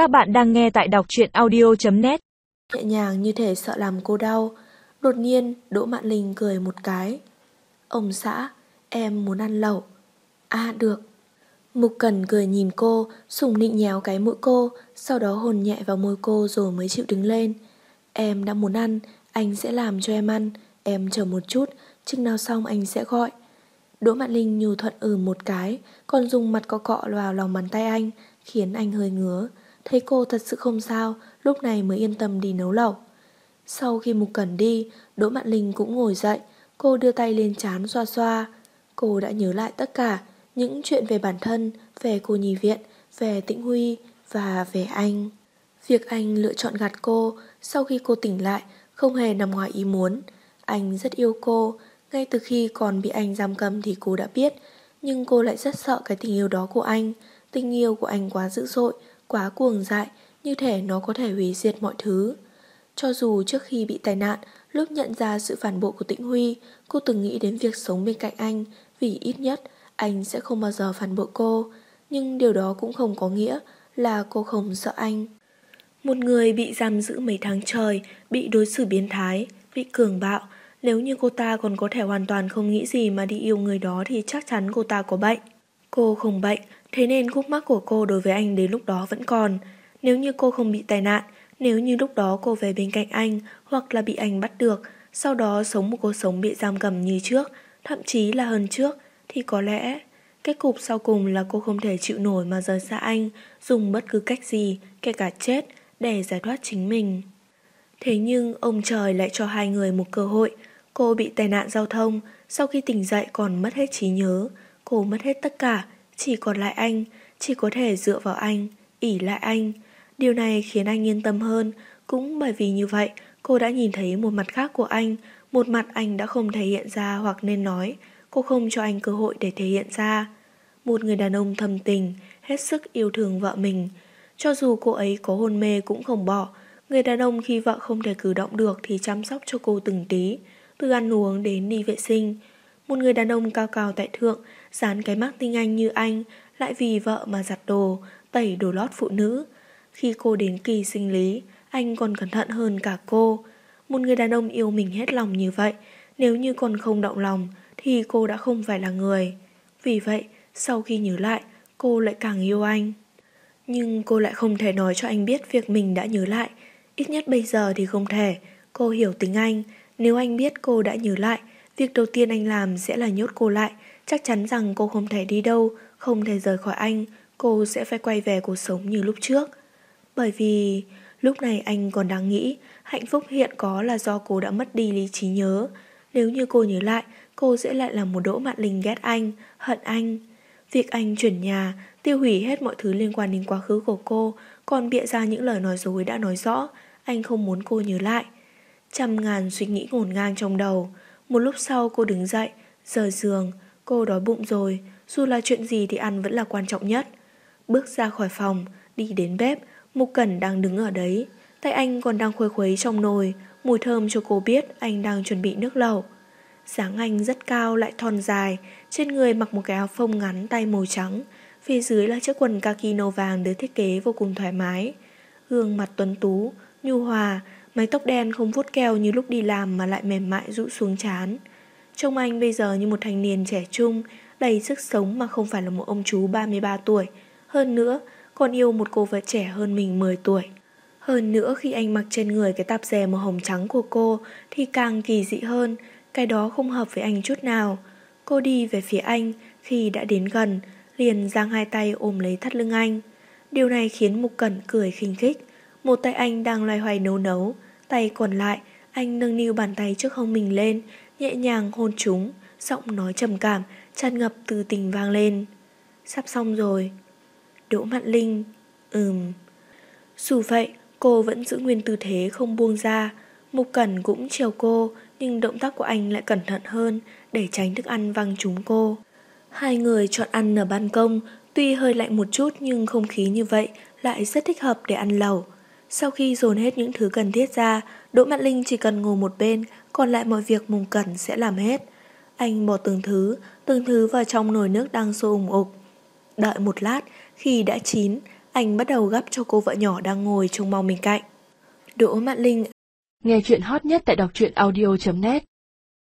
Các bạn đang nghe tại đọc truyện audio.net Nhẹ nhàng như thể sợ làm cô đau, Đột nhiên Đỗ Mạn Linh cười một cái. Ông xã, Em muốn ăn lẩu. À được. Mục Cần cười nhìn cô, Sùng nịnh nhéo cái mũi cô, Sau đó hồn nhẹ vào môi cô rồi mới chịu đứng lên. Em đã muốn ăn, Anh sẽ làm cho em ăn, Em chờ một chút, Chừng nào xong anh sẽ gọi. Đỗ Mạn Linh nhu thuận ừ một cái, Còn dùng mặt cọ cọ vào lòng bàn tay anh, Khiến anh hơi ngứa. Thấy cô thật sự không sao, Lúc này mới yên tâm đi nấu lẩu. Sau khi Mục Cẩn đi, Đỗ Mạn Linh cũng ngồi dậy, Cô đưa tay lên chán xoa xoa. Cô đã nhớ lại tất cả, Những chuyện về bản thân, Về cô nhì viện, Về Tĩnh Huy Và về anh. Việc anh lựa chọn gạt cô, Sau khi cô tỉnh lại, Không hề nằm ngoài ý muốn. Anh rất yêu cô, Ngay từ khi còn bị anh giam cầm thì cô đã biết, Nhưng cô lại rất sợ cái tình yêu đó của anh. Tình yêu của anh quá dữ dội quá cuồng dại, như thể nó có thể hủy diệt mọi thứ. Cho dù trước khi bị tai nạn, lúc nhận ra sự phản bội của Tĩnh Huy, cô từng nghĩ đến việc sống bên cạnh anh, vì ít nhất anh sẽ không bao giờ phản bội cô. Nhưng điều đó cũng không có nghĩa là cô không sợ anh. Một người bị giam giữ mấy tháng trời, bị đối xử biến thái, bị cường bạo, nếu như cô ta còn có thể hoàn toàn không nghĩ gì mà đi yêu người đó thì chắc chắn cô ta có bệnh. Cô không bệnh, Thế nên khúc mắc của cô đối với anh đến lúc đó vẫn còn. Nếu như cô không bị tai nạn, nếu như lúc đó cô về bên cạnh anh hoặc là bị anh bắt được, sau đó sống một cuộc sống bị giam cầm như trước, thậm chí là hơn trước, thì có lẽ kết cục sau cùng là cô không thể chịu nổi mà rời xa anh, dùng bất cứ cách gì, kể cả chết, để giải thoát chính mình. Thế nhưng ông trời lại cho hai người một cơ hội. Cô bị tai nạn giao thông, sau khi tỉnh dậy còn mất hết trí nhớ. Cô mất hết tất cả, chỉ còn lại anh, chỉ có thể dựa vào anh, ỉ lại anh. Điều này khiến anh yên tâm hơn, cũng bởi vì như vậy cô đã nhìn thấy một mặt khác của anh, một mặt anh đã không thể hiện ra hoặc nên nói, cô không cho anh cơ hội để thể hiện ra. Một người đàn ông thầm tình, hết sức yêu thương vợ mình. Cho dù cô ấy có hôn mê cũng không bỏ, người đàn ông khi vợ không thể cử động được thì chăm sóc cho cô từng tí, từ ăn uống đến đi vệ sinh. Một người đàn ông cao cao tại thượng, dán cái mác tinh anh như anh, lại vì vợ mà giặt đồ, tẩy đồ lót phụ nữ. Khi cô đến kỳ sinh lý, anh còn cẩn thận hơn cả cô. Một người đàn ông yêu mình hết lòng như vậy, nếu như còn không động lòng, thì cô đã không phải là người. Vì vậy, sau khi nhớ lại, cô lại càng yêu anh. Nhưng cô lại không thể nói cho anh biết việc mình đã nhớ lại. Ít nhất bây giờ thì không thể. Cô hiểu tính anh. Nếu anh biết cô đã nhớ lại, việc đầu tiên anh làm sẽ là nhốt cô lại, Chắc chắn rằng cô không thể đi đâu, không thể rời khỏi anh, cô sẽ phải quay về cuộc sống như lúc trước. Bởi vì lúc này anh còn đang nghĩ hạnh phúc hiện có là do cô đã mất đi lý trí nhớ. Nếu như cô nhớ lại, cô sẽ lại là một đỗ mạn linh ghét anh, hận anh. Việc anh chuyển nhà, tiêu hủy hết mọi thứ liên quan đến quá khứ của cô, còn bịa ra những lời nói dối đã nói rõ, anh không muốn cô nhớ lại. Trăm ngàn suy nghĩ ngổn ngang trong đầu. Một lúc sau cô đứng dậy, rời giường, Cô đói bụng rồi, dù là chuyện gì thì ăn vẫn là quan trọng nhất. Bước ra khỏi phòng, đi đến bếp, Mục Cẩn đang đứng ở đấy. Tay anh còn đang khuấy khuấy trong nồi, mùi thơm cho cô biết anh đang chuẩn bị nước lẩu. Sáng anh rất cao lại thon dài, trên người mặc một cái áo phông ngắn tay màu trắng, phía dưới là chiếc quần kaki nâu vàng được thiết kế vô cùng thoải mái. Gương mặt tuấn tú, nhu hòa, mái tóc đen không vuốt keo như lúc đi làm mà lại mềm mại rũ xuống chán. Trông anh bây giờ như một thanh niên trẻ trung, đầy sức sống mà không phải là một ông chú 33 tuổi. Hơn nữa, còn yêu một cô vợ trẻ hơn mình 10 tuổi. Hơn nữa khi anh mặc trên người cái tạp dề màu hồng trắng của cô thì càng kỳ dị hơn, cái đó không hợp với anh chút nào. Cô đi về phía anh, khi đã đến gần, liền giang hai tay ôm lấy thắt lưng anh. Điều này khiến Mục Cẩn cười khinh khích. Một tay anh đang loay hoay nấu nấu, tay còn lại, anh nâng niu bàn tay trước hông mình lên, nhẹ nhàng hôn chúng, giọng nói trầm cảm, tràn ngập từ tình vang lên. Sắp xong rồi. Đỗ Mạn Linh, ừm. Dù vậy, cô vẫn giữ nguyên tư thế không buông ra. Mục Cẩn cũng chiều cô, nhưng động tác của anh lại cẩn thận hơn để tránh thức ăn văng trúng cô. Hai người chọn ăn ở ban công, tuy hơi lạnh một chút nhưng không khí như vậy lại rất thích hợp để ăn lẩu. Sau khi dồn hết những thứ cần thiết ra, Đỗ Mạn Linh chỉ cần ngồi một bên, còn lại mọi việc Mùng Cẩn sẽ làm hết. Anh bỏ từng thứ, từng thứ vào trong nồi nước đang sôi ủng ục. Đợi một lát, khi đã chín, anh bắt đầu gắp cho cô vợ nhỏ đang ngồi trông mong mình cạnh. Đỗ Mạn Linh Nghe chuyện hot nhất tại đọc truyện audio.net